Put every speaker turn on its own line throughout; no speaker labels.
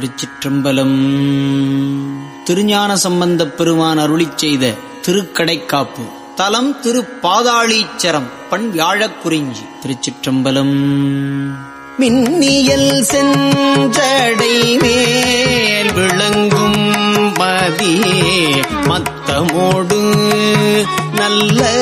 திருச்சிற்றம்பலம். திருஞான சம்பந்தப் பெருமான் அருளி செய்த திருக்கடைக்காப்பு. தலம் திரு பாதாளீச்சரம் பண் வியாழக்குறிஞ்சி திருச்சிற்றம்பலம். மின்னியல் செஞ்சடை மேல் விளங்கும் மதி மத்தமோடு நல்ல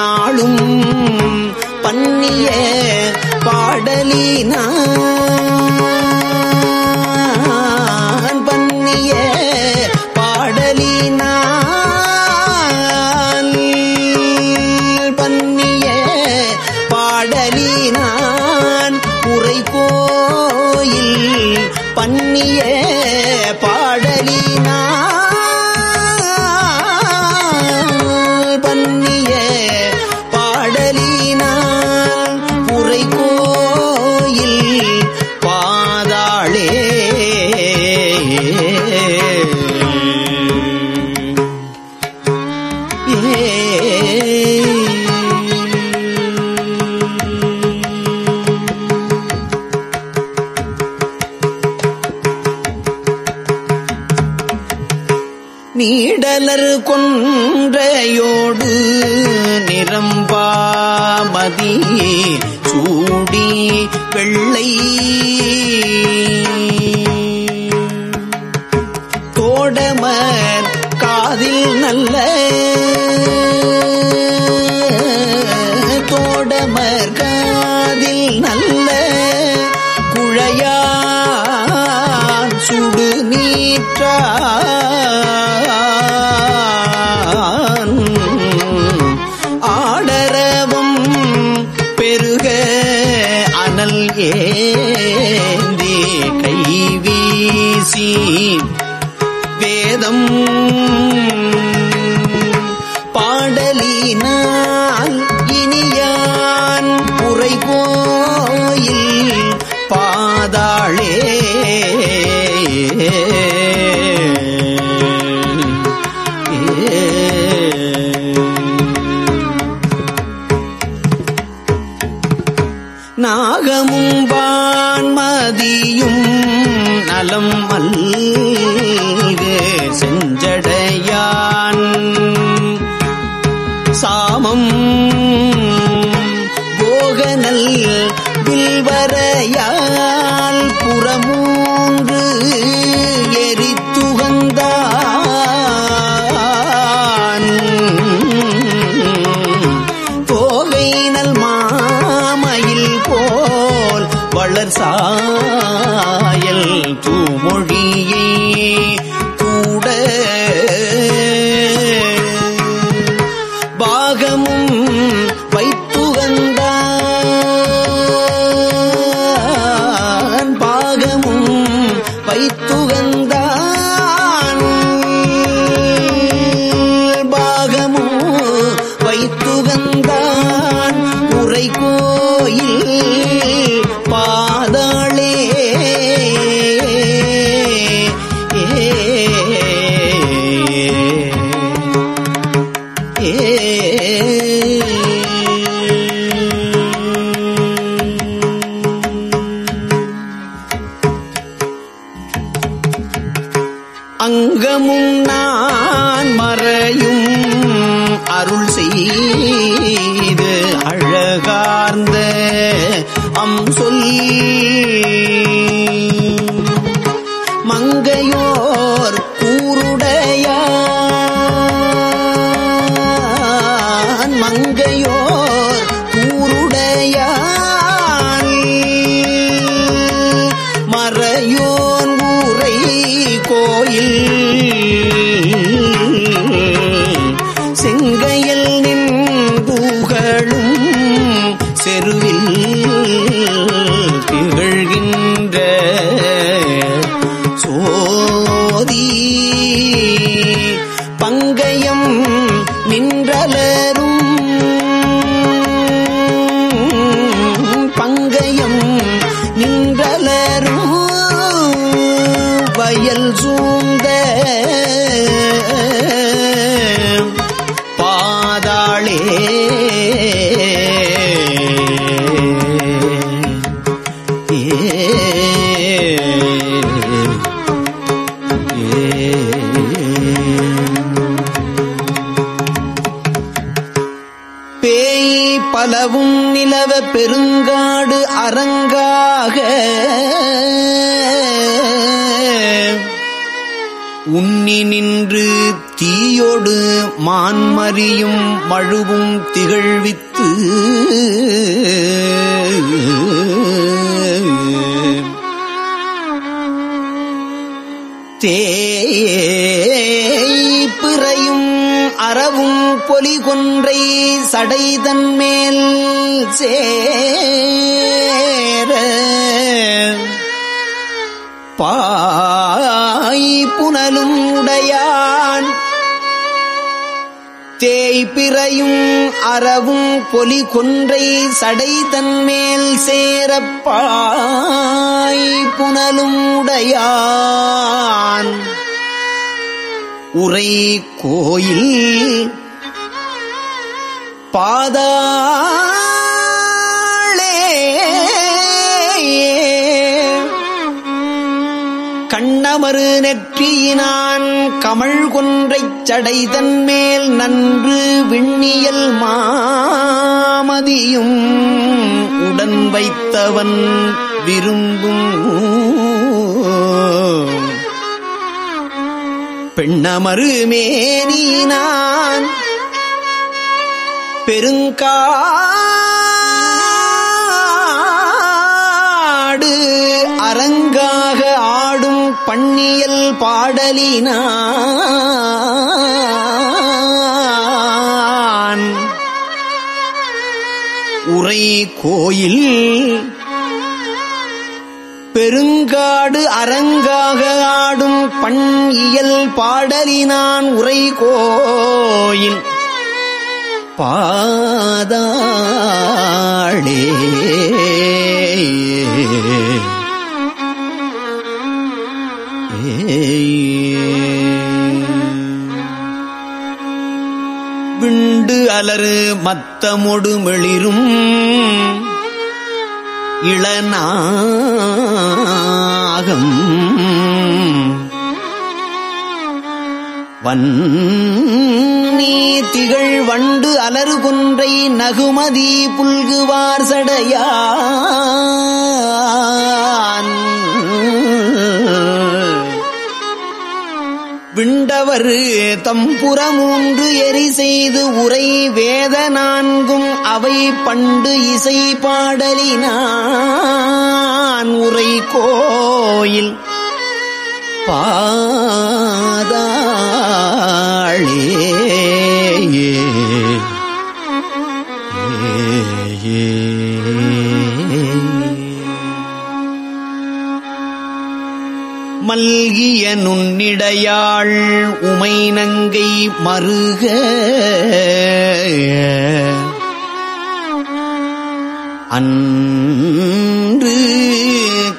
நாளும் பண்ணிய பாடலினா. நீடலர் கொன்றையோடு நிரம்பாமதி சூடி வெள்ளை. தோடமர் காதில் நல்ல தோடமர் காதில் நல்ல குழையான் சுடு நீற்றான் சாமம். போகநல் வில்வரையா. அம் சொல். உன்னி நின்று தீயோடு மான்மறியும் மழுவும் திகழ்வித்து. தேய்பிறையும் அறவும் பொலி கொன்றை சடைதன் மேல் சேர. பா புனலும் உடையான். தேய்பிறையும் அறவும் பொலி கொன்றை சடை தன்மேல் சேரப்பாய். புனலும் உடையான். உரை கோயில் பாதா கண்ணமரு நெற்றியினான் கமழ் கொன்றைச் சடைதன் மேல் நன்று விண்ணியல் மாமதியும் உடன் வைத்தவன் விரும்பும் பெண்ணமரு மேனினான் பெருங்கா பண்ணியல் பாடலினான் உரை கோயில் பெருங்காடு அரங்காக ஆடும் பண் இயல் பாடலினான் உரை கோயில். பாதாளே. விண்டு அலறு மத்தமொடு மெளிரும் இளநாகம். வன்னீ திகழ் வண்டு அலறு கொன்றை நகுமதி புல்குவார் சடையா. விண்டவர் தம்புறமூன்று எரி செய்து உரை வேத நான்கும் அவை பண்டு இசை பாடலினான் உரை கோயில். பாதா மல்கிய நுண்ணிடையாள் உமை நங்கை மருக. அன்று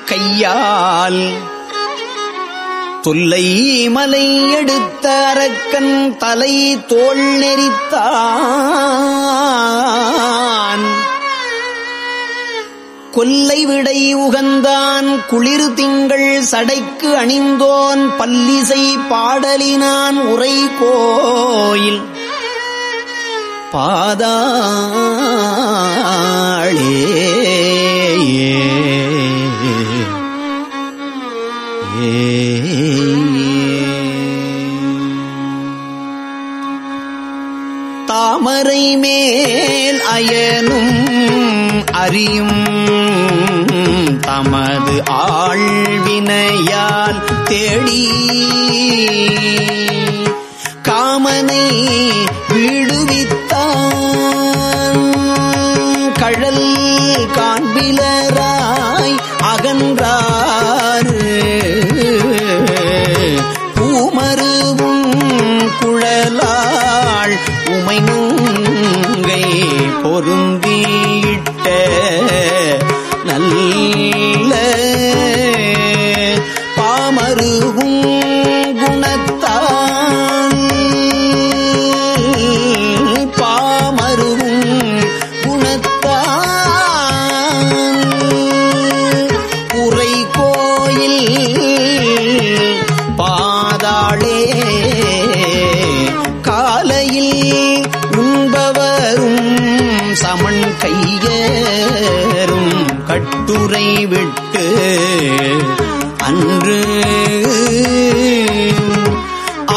கையால் தொல்லை மலை எடுத்த அரக்கன் தலை தோல் நெறித்தான் கொல்லை விடை உகந்தான் குளிர் திங்கள் சடைக்கு அணிந்தோன் பல்லிசை பாடலினான் உரை கோயில். பாதாளே தாமரை மேல் அயனும் அறியும் தமது ஆழ்வினையால் தேடி காமனை அன்று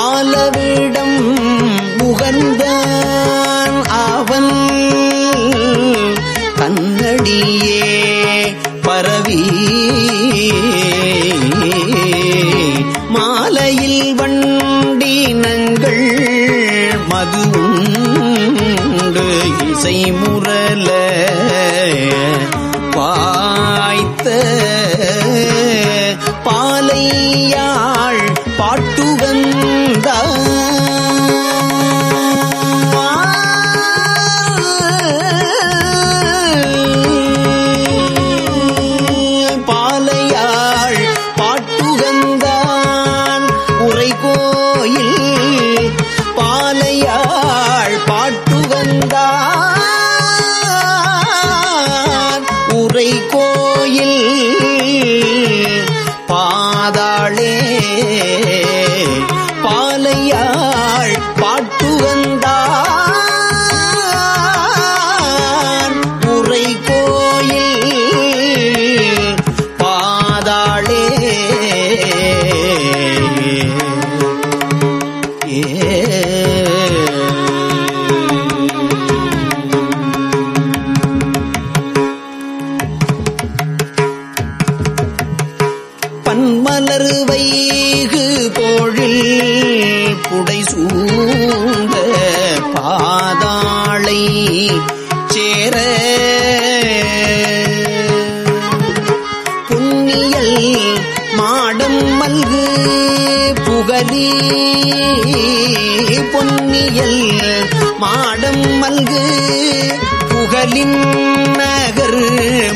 ஆலவிடம் முகர்ந்தான் அவன். கண்ணடியே பரவி மாலையில் வண்டினங்கள் மது உண்டு இசை முரல பாய் பாலையாள் பாட்டு வந்தார் மாடம் மல்கு பொன்னியல் மாடம் மல்கு புகலின் நகர்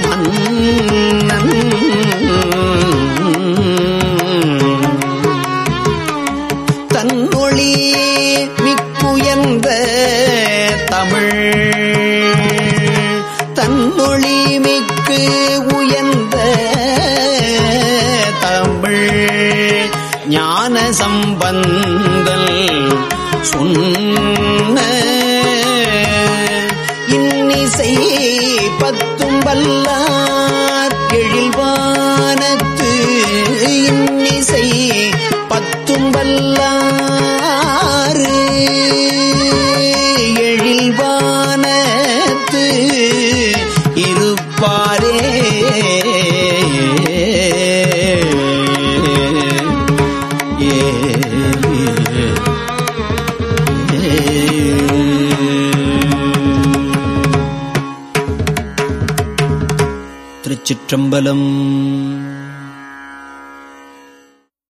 மன்னன் சம்பந்தல். சொன்ன திருச்சிற்றம்பலம்